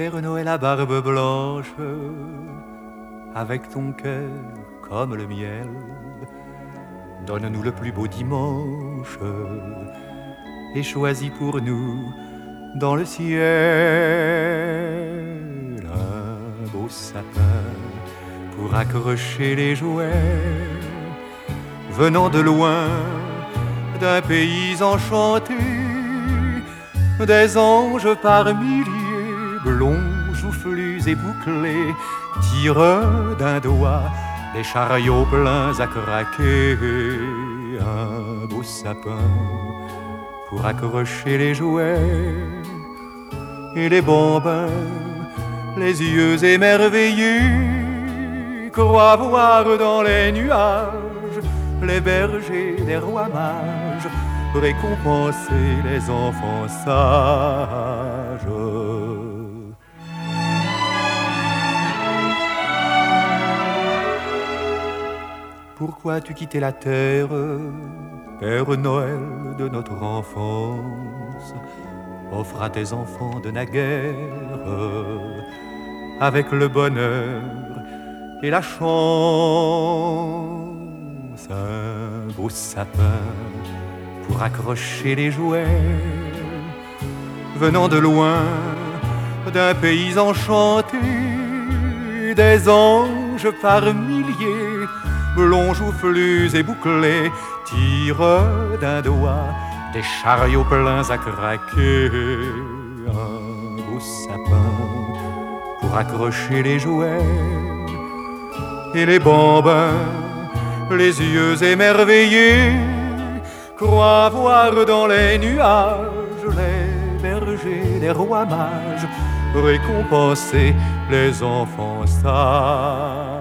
Père Noël à barbe blanche, avec ton cœur comme le miel, donne-nous le plus beau dimanche et choisis pour nous dans le ciel un beau sapin pour accrocher les jouets venant de loin d'un pays enchanté des anges par milliers blonds joufflus et bouclés tirent d'un doigt des chariots pleins à craquer un beau sapin pour accrocher les jouets et les bambins, les yeux émerveillés, croient voir dans les nuages les bergers des rois mages récompenser les enfants sages. Pourquoi as-tu quitté la terre Père Noël de notre enfance, offre à tes enfants de naguère, avec le bonheur et la chance, un beau sapin pour accrocher les jouets, venant de loin d'un pays enchanté, des anges par milliers, blonds joufflus et bouclés, tire d'un doigt des chariots pleins à craquer. Un beau sapin pour accrocher les jouets et les bambins, les yeux émerveillés, croient voir dans les nuages les bergers, les rois mages récompenser les enfants sages.